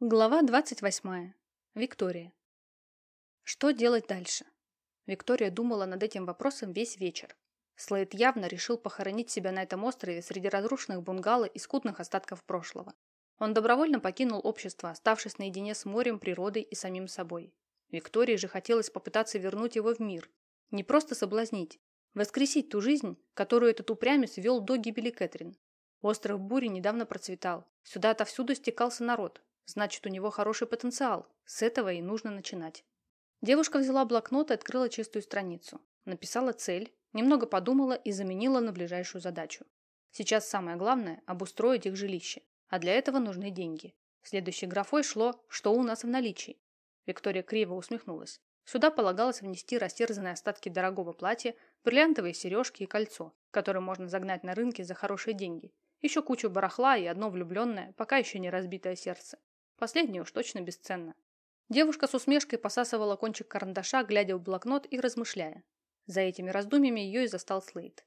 Глава 28. Виктория. Что делать дальше? Виктория думала над этим вопросом весь вечер. Слейд явно решил похоронить себя на этом острове среди разрушенных бунгало и скудных остатков прошлого. Он добровольно покинул общество, оставшись наедине с морем, природой и самим собой. Виктории же хотелось попытаться вернуть его в мир. Не просто соблазнить, воскресить ту жизнь, которую этот упрямец вел до гибели Кэтрин. Остров Бури недавно процветал. Сюда отовсюду стекался народ, Значит, у него хороший потенциал. С этого и нужно начинать. Девушка взяла блокнот и открыла чистую страницу. Написала цель, немного подумала и заменила на ближайшую задачу. Сейчас самое главное – обустроить их жилище. А для этого нужны деньги. Следующей графой шло «Что у нас в наличии?». Виктория криво усмехнулась. Сюда полагалось внести растерзанные остатки дорогого платья, бриллиантовые сережки и кольцо, которое можно загнать на рынке за хорошие деньги. Еще кучу барахла и одно влюбленное, пока еще не разбитое сердце. Последнее уж точно бесценно. Девушка с усмешкой посасывала кончик карандаша, глядя в блокнот и размышляя. За этими раздумьями ее и застал Слейд.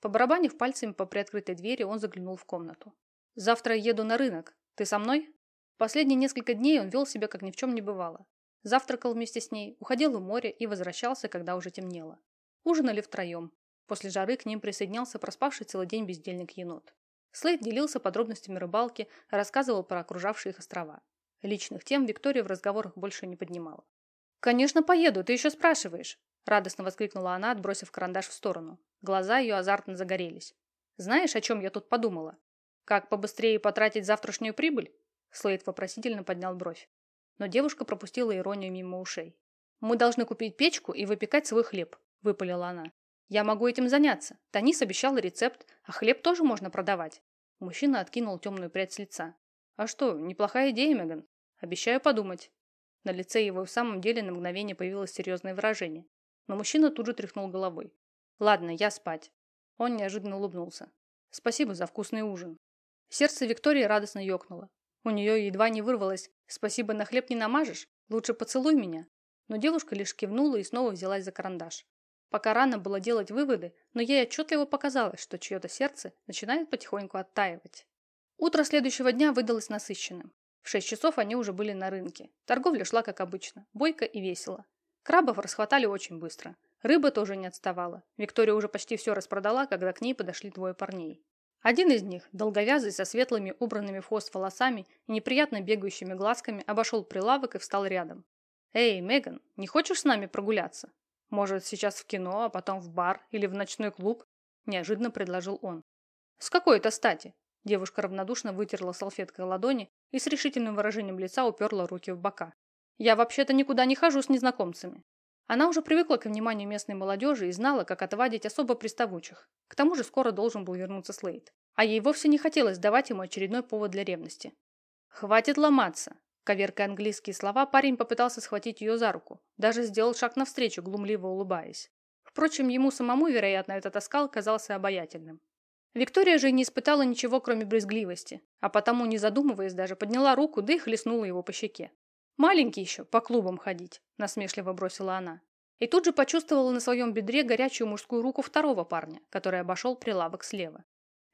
Побарабанив пальцами по приоткрытой двери, он заглянул в комнату. «Завтра еду на рынок. Ты со мной?» Последние несколько дней он вел себя, как ни в чем не бывало. Завтракал вместе с ней, уходил в море и возвращался, когда уже темнело. Ужинали втроем. После жары к ним присоединялся проспавший целый день бездельник-енот. Слейд делился подробностями рыбалки, рассказывал про окружавшие их острова. Личных тем Виктория в разговорах больше не поднимала. «Конечно, поеду, ты еще спрашиваешь!» Радостно воскликнула она, отбросив карандаш в сторону. Глаза ее азартно загорелись. «Знаешь, о чем я тут подумала? Как побыстрее потратить завтрашнюю прибыль?» Слейд вопросительно поднял бровь. Но девушка пропустила иронию мимо ушей. «Мы должны купить печку и выпекать свой хлеб», – выпалила она. «Я могу этим заняться. Танис обещал рецепт, а хлеб тоже можно продавать». Мужчина откинул темную прядь с лица. «А что, неплохая идея, Меган. Обещаю подумать. На лице его в самом деле на мгновение появилось серьезное выражение. Но мужчина тут же тряхнул головой. Ладно, я спать. Он неожиданно улыбнулся. Спасибо за вкусный ужин. Сердце Виктории радостно ёкнуло. У нее едва не вырвалось «Спасибо, на хлеб не намажешь? Лучше поцелуй меня». Но девушка лишь кивнула и снова взялась за карандаш. Пока рано было делать выводы, но ей отчетливо показалось, что чье-то сердце начинает потихоньку оттаивать. Утро следующего дня выдалось насыщенным. В шесть часов они уже были на рынке. Торговля шла как обычно, бойко и весело. Крабов расхватали очень быстро. Рыба тоже не отставала. Виктория уже почти все распродала, когда к ней подошли двое парней. Один из них, долговязый, со светлыми, убранными в хвост волосами и неприятно бегающими глазками, обошел прилавок и встал рядом. «Эй, Меган, не хочешь с нами прогуляться? Может, сейчас в кино, а потом в бар или в ночной клуб?» Неожиданно предложил он. «С какой это стати?» Девушка равнодушно вытерла салфеткой ладони и с решительным выражением лица уперла руки в бока. «Я вообще-то никуда не хожу с незнакомцами». Она уже привыкла к вниманию местной молодежи и знала, как отвадить особо приставучих. К тому же скоро должен был вернуться Слейд. А ей вовсе не хотелось давать ему очередной повод для ревности. «Хватит ломаться!» Коверкая английские слова, парень попытался схватить ее за руку. Даже сделал шаг навстречу, глумливо улыбаясь. Впрочем, ему самому, вероятно, этот оскал казался обаятельным. Виктория же не испытала ничего, кроме брезгливости, а потому, не задумываясь даже, подняла руку, да и хлестнула его по щеке. «Маленький еще, по клубам ходить», – насмешливо бросила она. И тут же почувствовала на своем бедре горячую мужскую руку второго парня, который обошел прилавок слева.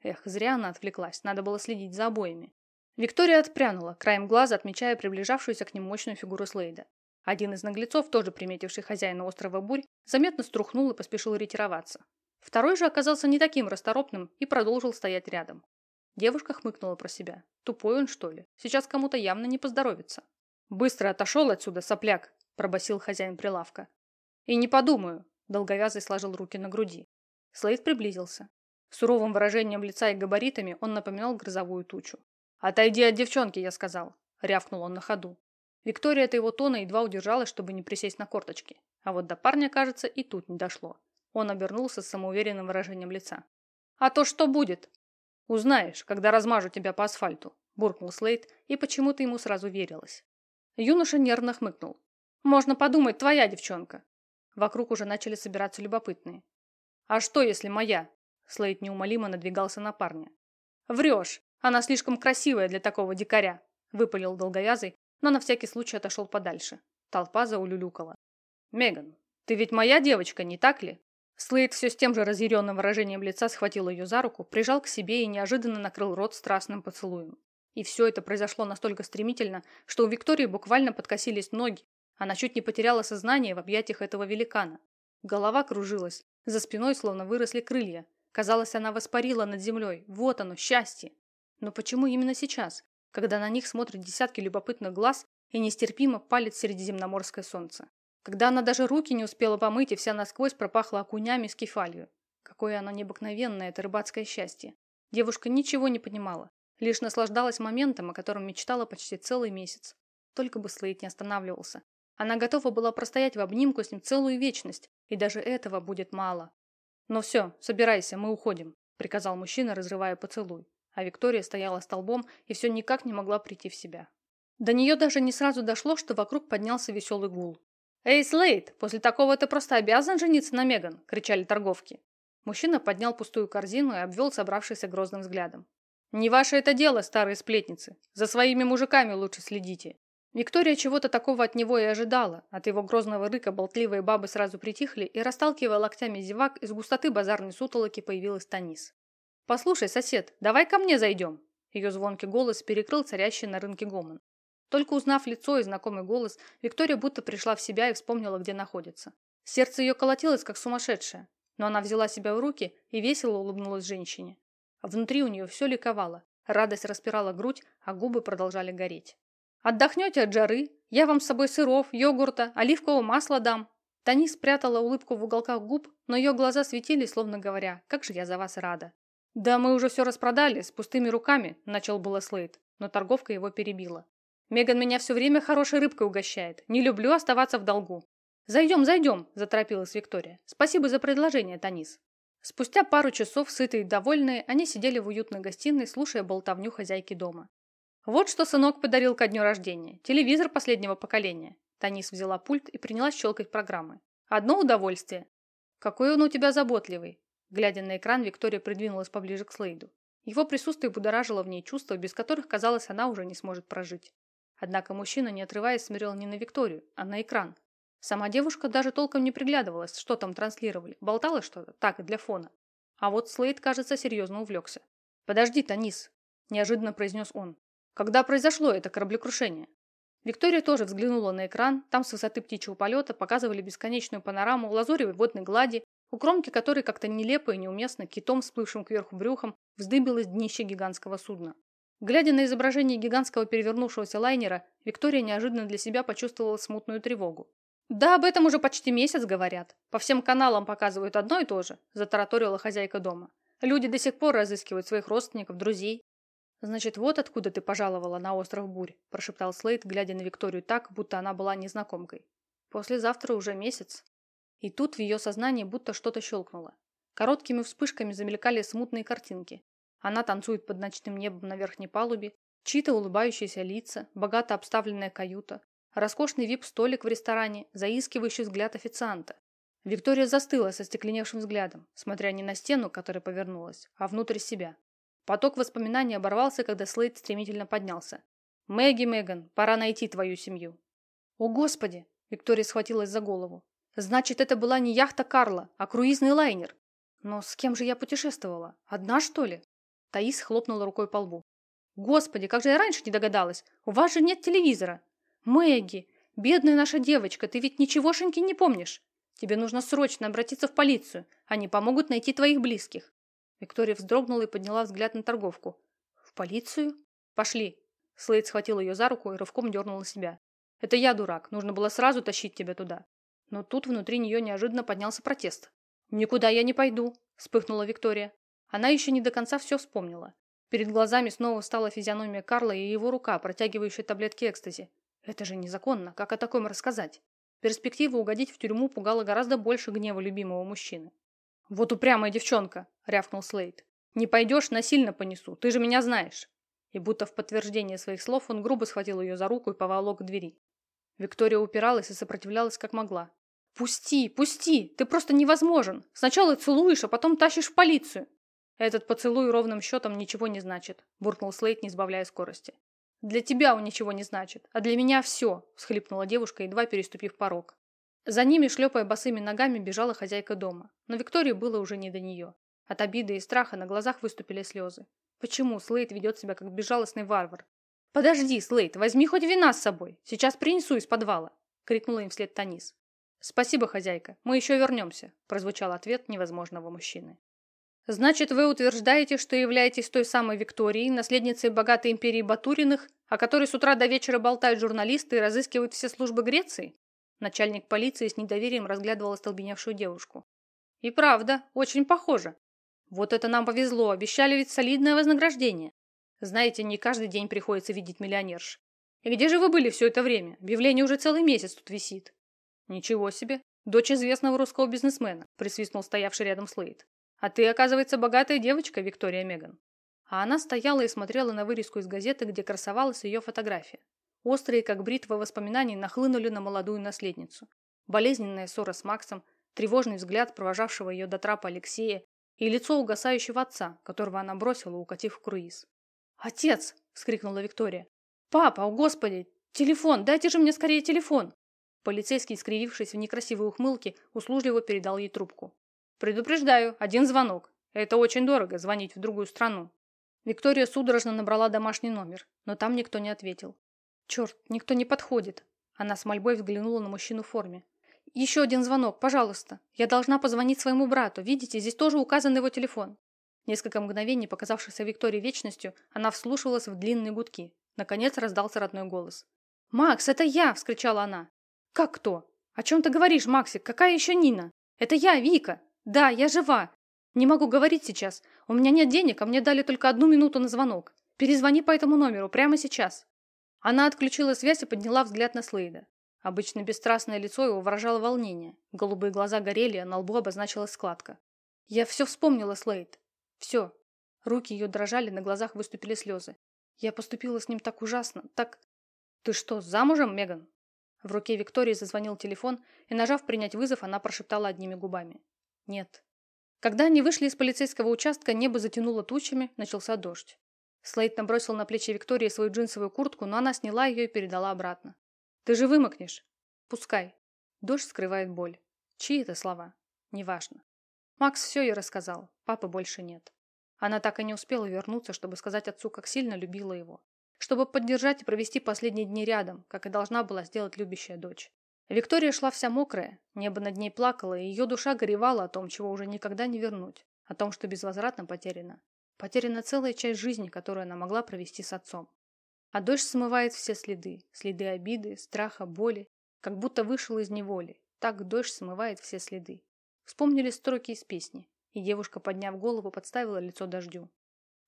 Эх, зря она отвлеклась, надо было следить за обоими. Виктория отпрянула, краем глаза отмечая приближавшуюся к ним мощную фигуру Слейда. Один из наглецов, тоже приметивший хозяина острова Бурь, заметно струхнул и поспешил ретироваться. Второй же оказался не таким расторопным и продолжил стоять рядом. Девушка хмыкнула про себя. Тупой он, что ли? Сейчас кому-то явно не поздоровится. «Быстро отошел отсюда, сопляк!» – пробасил хозяин прилавка. «И не подумаю!» – долговязый сложил руки на груди. Слейд приблизился. Суровым выражением лица и габаритами он напоминал грозовую тучу. «Отойди от девчонки, я сказал!» – рявкнул он на ходу. Виктория от его тона едва удержалась, чтобы не присесть на корточки. А вот до парня, кажется, и тут не дошло. Он обернулся с самоуверенным выражением лица. «А то что будет?» «Узнаешь, когда размажу тебя по асфальту», – буркнул Слейд, и почему-то ему сразу верилось. Юноша нервно хмыкнул. «Можно подумать, твоя девчонка». Вокруг уже начали собираться любопытные. «А что, если моя?» Слейд неумолимо надвигался на парня. «Врешь! Она слишком красивая для такого дикаря!» Выпалил долговязый, но на всякий случай отошел подальше. Толпа заулюлюкала. «Меган, ты ведь моя девочка, не так ли?» Слейд все с тем же разъяренным выражением лица схватил ее за руку, прижал к себе и неожиданно накрыл рот страстным поцелуем. И все это произошло настолько стремительно, что у Виктории буквально подкосились ноги. Она чуть не потеряла сознание в объятиях этого великана. Голова кружилась, за спиной словно выросли крылья. Казалось, она воспарила над землей. Вот оно, счастье. Но почему именно сейчас, когда на них смотрят десятки любопытных глаз и нестерпимо палит средиземноморское солнце? Когда она даже руки не успела помыть и вся насквозь пропахла окунями с кефалью? Какое оно необыкновенное, это рыбацкое счастье. Девушка ничего не понимала, лишь наслаждалась моментом, о котором мечтала почти целый месяц. Только бы Слейд не останавливался. Она готова была простоять в обнимку с ним целую вечность, и даже этого будет мало. «Ну все, собирайся, мы уходим», – приказал мужчина, разрывая поцелуй. А Виктория стояла столбом и все никак не могла прийти в себя. До нее даже не сразу дошло, что вокруг поднялся веселый гул. «Эй, Слейд, после такого ты просто обязан жениться на Меган!» – кричали торговки. Мужчина поднял пустую корзину и обвел собравшихся грозным взглядом. «Не ваше это дело, старые сплетницы. За своими мужиками лучше следите. Виктория чего-то такого от него и ожидала. От его грозного рыка болтливые бабы сразу притихли, и, расталкивая локтями зевак, из густоты базарной сутолоки появилась Танис. «Послушай, сосед, давай ко мне зайдем!» Ее звонкий голос перекрыл царящий на рынке гомон. Только узнав лицо и знакомый голос, Виктория будто пришла в себя и вспомнила, где находится. Сердце ее колотилось, как сумасшедшее, но она взяла себя в руки и весело улыбнулась женщине. Внутри у нее все ликовало, радость распирала грудь, а губы продолжали гореть. Отдохнете от жары, я вам с собой сыров, йогурта, оливкового масла дам». Тани спрятала улыбку в уголках губ, но ее глаза светились, словно говоря, «Как же я за вас рада». «Да мы уже все распродали, с пустыми руками», – начал было Слейд, но торговка его перебила. «Меган меня все время хорошей рыбкой угощает. Не люблю оставаться в долгу». «Зайдем, зайдем», – заторопилась Виктория. «Спасибо за предложение, Танис». Спустя пару часов, сытые и довольные, они сидели в уютной гостиной, слушая болтовню хозяйки дома. Вот что сынок подарил ко дню рождения. Телевизор последнего поколения. Танис взяла пульт и принялась щелкать программы. Одно удовольствие. Какой он у тебя заботливый. Глядя на экран, Виктория придвинулась поближе к Слейду. Его присутствие будоражило в ней чувства, без которых, казалось, она уже не сможет прожить. Однако мужчина, не отрываясь, смотрел не на Викторию, а на экран. Сама девушка даже толком не приглядывалась, что там транслировали. Болтала что-то, так, для фона. А вот Слейд, кажется, серьезно увлекся. «Подожди, Танис», – неожиданно произнес он. Когда произошло это кораблекрушение? Виктория тоже взглянула на экран. Там с высоты птичьего полета показывали бесконечную панораму лазуревой водной глади, у кромки которой как-то нелепо и неуместно китом, всплывшим кверху брюхом, вздыбилось днище гигантского судна. Глядя на изображение гигантского перевернувшегося лайнера, Виктория неожиданно для себя почувствовала смутную тревогу. «Да об этом уже почти месяц говорят. По всем каналам показывают одно и то же», – затараторила хозяйка дома. «Люди до сих пор разыскивают своих родственников, друзей. «Значит, вот откуда ты пожаловала на остров Бурь», – прошептал Слейд, глядя на Викторию так, будто она была незнакомкой. «Послезавтра уже месяц». И тут в ее сознании будто что-то щелкнуло. Короткими вспышками замелькали смутные картинки. Она танцует под ночным небом на верхней палубе, чьи-то улыбающиеся лица, богато обставленная каюта, роскошный вип-столик в ресторане, заискивающий взгляд официанта. Виктория застыла со стекленевшим взглядом, смотря не на стену, которая повернулась, а внутрь себя. Поток воспоминаний оборвался, когда Слейд стремительно поднялся. «Мэгги, Меган, пора найти твою семью». «О, Господи!» – Виктория схватилась за голову. «Значит, это была не яхта Карла, а круизный лайнер. Но с кем же я путешествовала? Одна, что ли?» Таис хлопнула рукой по лбу. «Господи, как же я раньше не догадалась! У вас же нет телевизора!» «Мэгги, бедная наша девочка, ты ведь ничегошеньки не помнишь! Тебе нужно срочно обратиться в полицию, они помогут найти твоих близких!» Виктория вздрогнула и подняла взгляд на торговку. «В полицию? Пошли!» Слейд схватил ее за руку и рывком дернул на себя. «Это я дурак, нужно было сразу тащить тебя туда». Но тут внутри нее неожиданно поднялся протест. «Никуда я не пойду», – вспыхнула Виктория. Она еще не до конца все вспомнила. Перед глазами снова стала физиономия Карла и его рука, протягивающая таблетки экстази. Это же незаконно, как о таком рассказать? Перспектива угодить в тюрьму пугала гораздо больше гнева любимого мужчины. «Вот упрямая девчонка!» – рявкнул Слейд. «Не пойдешь, насильно понесу, ты же меня знаешь!» И будто в подтверждение своих слов он грубо схватил ее за руку и поволок к двери. Виктория упиралась и сопротивлялась как могла. «Пусти, пусти! Ты просто невозможен! Сначала целуешь, а потом тащишь в полицию!» «Этот поцелуй ровным счетом ничего не значит», – буркнул Слейд, не сбавляя скорости. «Для тебя он ничего не значит, а для меня все», – всхлипнула девушка, едва переступив порог. За ними, шлепая босыми ногами, бежала хозяйка дома. Но Виктории было уже не до нее. От обиды и страха на глазах выступили слезы. Почему Слейд ведет себя как безжалостный варвар? «Подожди, Слейд, возьми хоть вина с собой. Сейчас принесу из подвала!» — крикнула им вслед Танис. «Спасибо, хозяйка, мы еще вернемся», — прозвучал ответ невозможного мужчины. «Значит, вы утверждаете, что являетесь той самой Викторией, наследницей богатой империи Батуриных, о которой с утра до вечера болтают журналисты и разыскивают все службы Греции?» Начальник полиции с недоверием разглядывал остолбеневшую девушку. «И правда, очень похоже. Вот это нам повезло, обещали ведь солидное вознаграждение. Знаете, не каждый день приходится видеть миллионерш. И где же вы были все это время? Объявление уже целый месяц тут висит». «Ничего себе! Дочь известного русского бизнесмена», присвистнул стоявший рядом Слейд. «А ты, оказывается, богатая девочка, Виктория Меган». А она стояла и смотрела на вырезку из газеты, где красовалась ее фотография. Острые, как бритвы воспоминаний, нахлынули на молодую наследницу. Болезненная ссора с Максом, тревожный взгляд провожавшего ее до трапа Алексея и лицо угасающего отца, которого она бросила, укатив в круиз. «Отец!» – вскрикнула Виктория. «Папа, о господи! Телефон! Дайте же мне скорее телефон!» Полицейский, скривившись в некрасивой ухмылке, услужливо передал ей трубку. «Предупреждаю, один звонок. Это очень дорого, звонить в другую страну». Виктория судорожно набрала домашний номер, но там никто не ответил. «Черт, никто не подходит!» Она с мольбой взглянула на мужчину в форме. «Еще один звонок, пожалуйста. Я должна позвонить своему брату. Видите, здесь тоже указан его телефон». Несколько мгновений, показавшихся Виктории вечностью, она вслушивалась в длинные гудки. Наконец раздался родной голос. «Макс, это я!» – вскричала она. «Как кто? О чем ты говоришь, Максик? Какая еще Нина? Это я, Вика. Да, я жива. Не могу говорить сейчас. У меня нет денег, а мне дали только одну минуту на звонок. Перезвони по этому номеру прямо сейчас». Она отключила связь и подняла взгляд на Слейда. Обычно бесстрастное лицо его выражало волнение. Голубые глаза горели, а на лбу обозначилась складка. «Я все вспомнила, Слейд. Все». Руки ее дрожали, на глазах выступили слезы. «Я поступила с ним так ужасно, так...» «Ты что, замужем, Меган?» В руке Виктории зазвонил телефон, и, нажав принять вызов, она прошептала одними губами. «Нет». Когда они вышли из полицейского участка, небо затянуло тучами, начался дождь. Слейд набросил на плечи Виктории свою джинсовую куртку, но она сняла ее и передала обратно. «Ты же вымокнешь?» «Пускай». Дождь скрывает боль. Чьи это слова? Неважно. Макс все ей рассказал, папы больше нет. Она так и не успела вернуться, чтобы сказать отцу, как сильно любила его чтобы поддержать и провести последние дни рядом, как и должна была сделать любящая дочь. Виктория шла вся мокрая, небо над ней плакало, и ее душа горевала о том, чего уже никогда не вернуть, о том, что безвозвратно потеряно. Потеряна целая часть жизни, которую она могла провести с отцом. А дождь смывает все следы, следы обиды, страха, боли, как будто вышел из неволи. Так дождь смывает все следы. Вспомнили строки из песни, и девушка, подняв голову, подставила лицо дождю.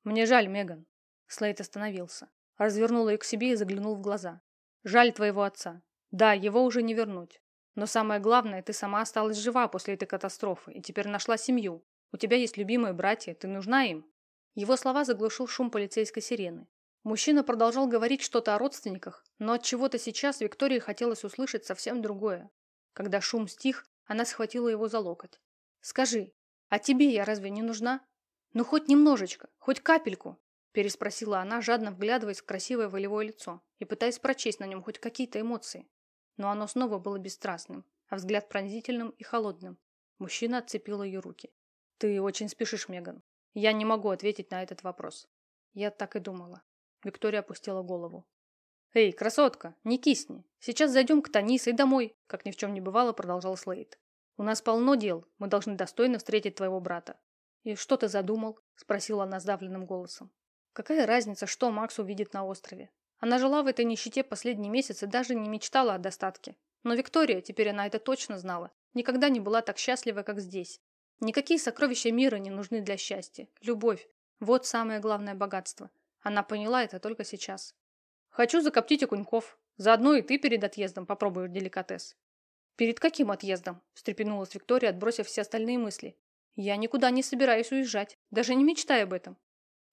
«Мне жаль, Меган». Слейд остановился. Развернул ее к себе и заглянул в глаза. «Жаль твоего отца. Да, его уже не вернуть. Но самое главное, ты сама осталась жива после этой катастрофы и теперь нашла семью. У тебя есть любимые братья, ты нужна им». Его слова заглушил шум полицейской сирены. Мужчина продолжал говорить что-то о родственниках, но от чего-то сейчас Виктории хотелось услышать совсем другое. Когда шум стих, она схватила его за локоть. «Скажи, а тебе я разве не нужна? Ну хоть немножечко, хоть капельку. Переспросила она, жадно вглядываясь в красивое волевое лицо и пытаясь прочесть на нем хоть какие-то эмоции. Но оно снова было бесстрастным, а взгляд пронзительным и холодным. Мужчина отцепил ее руки. «Ты очень спешишь, Меган. Я не могу ответить на этот вопрос». Я так и думала. Виктория опустила голову. «Эй, красотка, не кисни. Сейчас зайдем к Танис и домой», как ни в чем не бывало, продолжал Слейд. «У нас полно дел. Мы должны достойно встретить твоего брата». «И что ты задумал?» спросила она сдавленным голосом. Какая разница, что Макс увидит на острове? Она жила в этой нищете последний месяц и даже не мечтала о достатке. Но Виктория, теперь она это точно знала, никогда не была так счастлива, как здесь. Никакие сокровища мира не нужны для счастья. Любовь – вот самое главное богатство. Она поняла это только сейчас. «Хочу закоптить окуньков. Заодно и ты перед отъездом попробуешь деликатес». «Перед каким отъездом?» – встрепенулась Виктория, отбросив все остальные мысли. «Я никуда не собираюсь уезжать. Даже не мечтай об этом.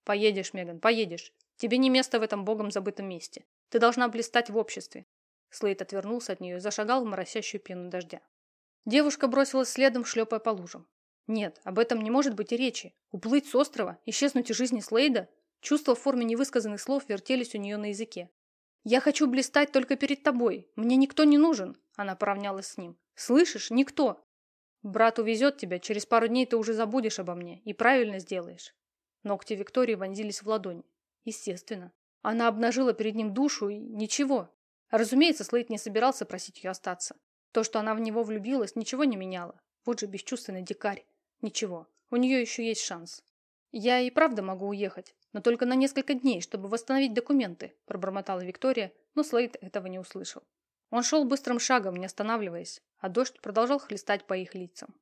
Поедешь, Меган, поедешь. Тебе не место в этом богом забытом месте. Ты должна блистать в обществе. Слейд отвернулся от нее и зашагал в моросящую пену дождя. Девушка бросилась следом, шлепая по лужам. Нет, об этом не может быть и речи. Уплыть с острова, исчезнуть из жизни Слейда? Чувства в форме невысказанных слов вертелись у нее на языке. «Я хочу блистать только перед тобой. Мне никто не нужен», – она поравнялась с ним. «Слышишь? Никто. Брат увезет тебя, через пару дней ты уже забудешь обо мне и правильно сделаешь. Ногти Виктории вонзились в ладонь. Естественно. Она обнажила перед ним душу и ничего. Разумеется, Слейд не собирался просить ее остаться. То, что она в него влюбилась, ничего не меняло. Вот же бесчувственный дикарь. Ничего, у нее еще есть шанс. «Я и правда могу уехать, но только на несколько дней, чтобы восстановить документы», пробормотала Виктория, но Слейд этого не услышал. Он шел быстрым шагом, не останавливаясь, а дождь продолжал хлестать по их лицам.